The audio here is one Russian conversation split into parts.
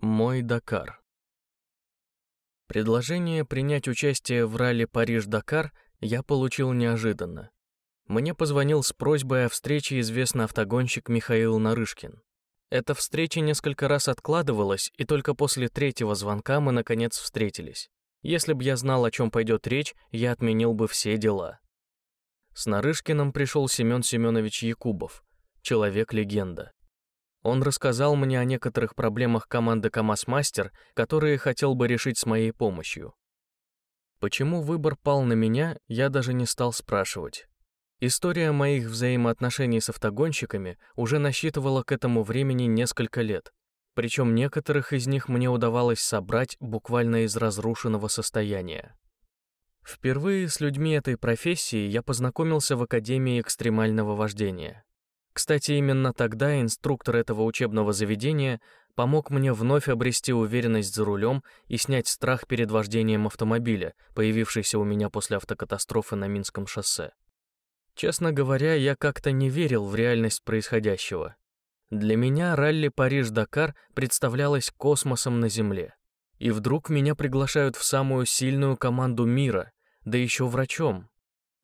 Мой Дакар. Предложение принять участие в ралли Париж-Дакар я получил неожиданно. Мне позвонил с просьбой о встрече известный автогонщик Михаил Нарышкин. Эта встреча несколько раз откладывалась, и только после третьего звонка мы наконец встретились. Если бы я знал, о чем пойдет речь, я отменил бы все дела. С Нарышкиным пришел Семен Семенович Якубов, человек-легенда. Он рассказал мне о некоторых проблемах команды КамАЗ-Мастер, которые хотел бы решить с моей помощью. Почему выбор пал на меня, я даже не стал спрашивать. История моих взаимоотношений с автогонщиками уже насчитывала к этому времени несколько лет, причем некоторых из них мне удавалось собрать буквально из разрушенного состояния. Впервые с людьми этой профессии я познакомился в Академии экстремального вождения. Кстати, именно тогда инструктор этого учебного заведения помог мне вновь обрести уверенность за рулем и снять страх перед вождением автомобиля, появившийся у меня после автокатастрофы на Минском шоссе. Честно говоря, я как-то не верил в реальность происходящего. Для меня ралли Париж-Дакар представлялось космосом на Земле. И вдруг меня приглашают в самую сильную команду мира, да еще врачом.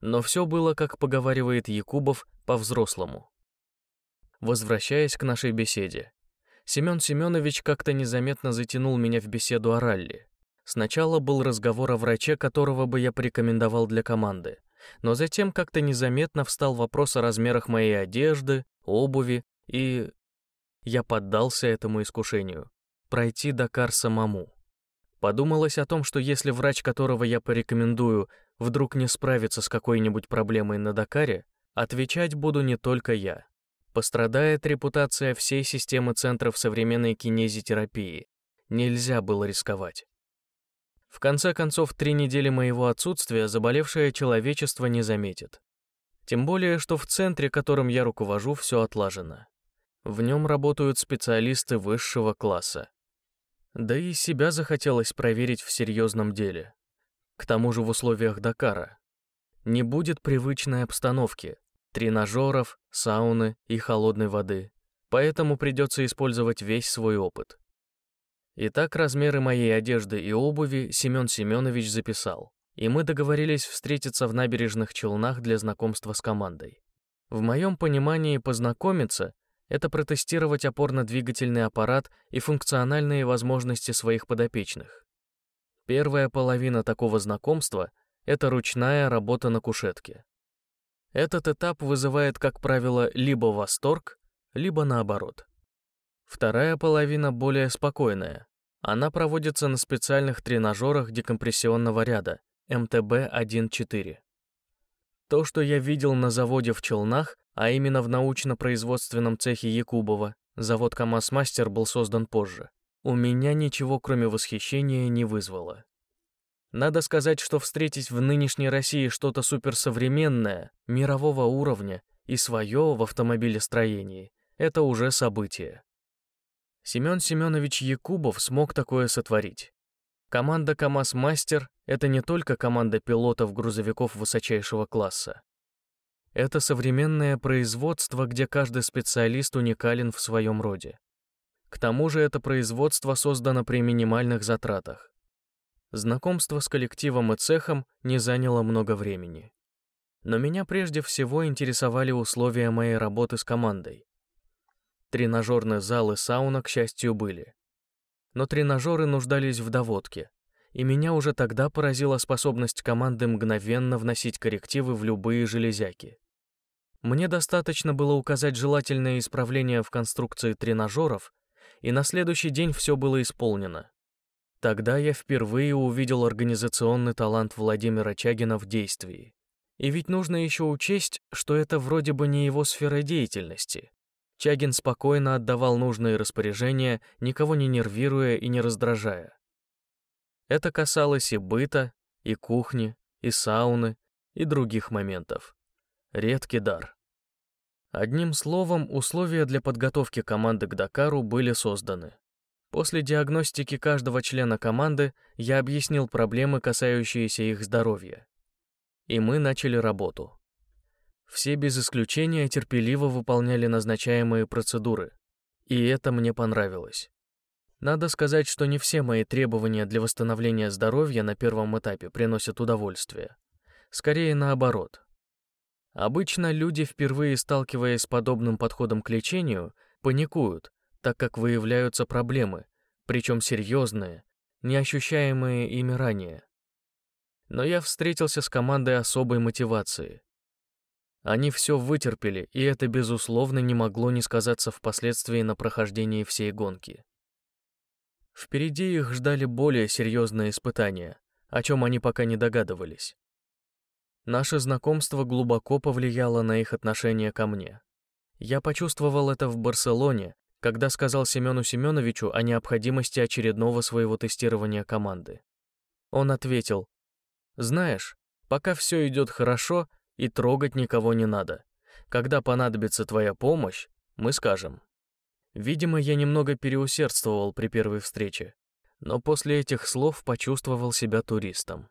Но все было, как поговаривает Якубов, по-взрослому. Возвращаясь к нашей беседе. Семен Семенович как-то незаметно затянул меня в беседу о ралли. Сначала был разговор о враче, которого бы я порекомендовал для команды, но затем как-то незаметно встал вопрос о размерах моей одежды, обуви, и я поддался этому искушению — пройти Дакар самому. Подумалось о том, что если врач, которого я порекомендую, вдруг не справится с какой-нибудь проблемой на Дакаре, отвечать буду не только я. Пострадает репутация всей системы центров современной кинезитерапии. Нельзя было рисковать. В конце концов, три недели моего отсутствия заболевшее человечество не заметит. Тем более, что в центре, которым я руковожу, все отлажено. В нем работают специалисты высшего класса. Да и себя захотелось проверить в серьезном деле. К тому же в условиях Дакара. Не будет привычной обстановки, тренажеров, сауны и холодной воды, поэтому придется использовать весь свой опыт. Итак, размеры моей одежды и обуви Семен Семенович записал, и мы договорились встретиться в набережных Челнах для знакомства с командой. В моем понимании познакомиться — это протестировать опорно-двигательный аппарат и функциональные возможности своих подопечных. Первая половина такого знакомства — это ручная работа на кушетке. Этот этап вызывает, как правило, либо восторг, либо наоборот. Вторая половина более спокойная. Она проводится на специальных тренажерах декомпрессионного ряда МТБ-1.4. То, что я видел на заводе в Челнах, а именно в научно-производственном цехе Якубова, завод КамАЗ-Мастер был создан позже, у меня ничего кроме восхищения не вызвало. Надо сказать, что встретить в нынешней России что-то суперсовременное, мирового уровня и свое в автомобилестроении — это уже событие. Семен Семенович Якубов смог такое сотворить. Команда КАМАЗ-Мастер — это не только команда пилотов-грузовиков высочайшего класса. Это современное производство, где каждый специалист уникален в своем роде. К тому же это производство создано при минимальных затратах. Знакомство с коллективом и цехом не заняло много времени. Но меня прежде всего интересовали условия моей работы с командой. Тренажерный зал и сауна, к счастью, были. Но тренажеры нуждались в доводке, и меня уже тогда поразила способность команды мгновенно вносить коррективы в любые железяки. Мне достаточно было указать желательное исправление в конструкции тренажеров, и на следующий день все было исполнено. Тогда я впервые увидел организационный талант Владимира Чагина в действии. И ведь нужно еще учесть, что это вроде бы не его сфера деятельности. Чагин спокойно отдавал нужные распоряжения, никого не нервируя и не раздражая. Это касалось и быта, и кухни, и сауны, и других моментов. Редкий дар. Одним словом, условия для подготовки команды к Дакару были созданы. После диагностики каждого члена команды я объяснил проблемы, касающиеся их здоровья. И мы начали работу. Все без исключения терпеливо выполняли назначаемые процедуры, и это мне понравилось. Надо сказать, что не все мои требования для восстановления здоровья на первом этапе приносят удовольствие. Скорее наоборот. Обычно люди, впервые сталкиваясь с подобным подходом к лечению, паникуют, так как выявляются проблемы, причем серьезные, неощущаемые ими ранее. Но я встретился с командой особой мотивации. Они все вытерпели, и это, безусловно, не могло не сказаться впоследствии на прохождении всей гонки. Впереди их ждали более серьезные испытания, о чем они пока не догадывались. Наше знакомство глубоко повлияло на их отношение ко мне. Я почувствовал это в Барселоне, когда сказал Семену Семеновичу о необходимости очередного своего тестирования команды. Он ответил, «Знаешь, пока все идет хорошо и трогать никого не надо. Когда понадобится твоя помощь, мы скажем». Видимо, я немного переусердствовал при первой встрече, но после этих слов почувствовал себя туристом.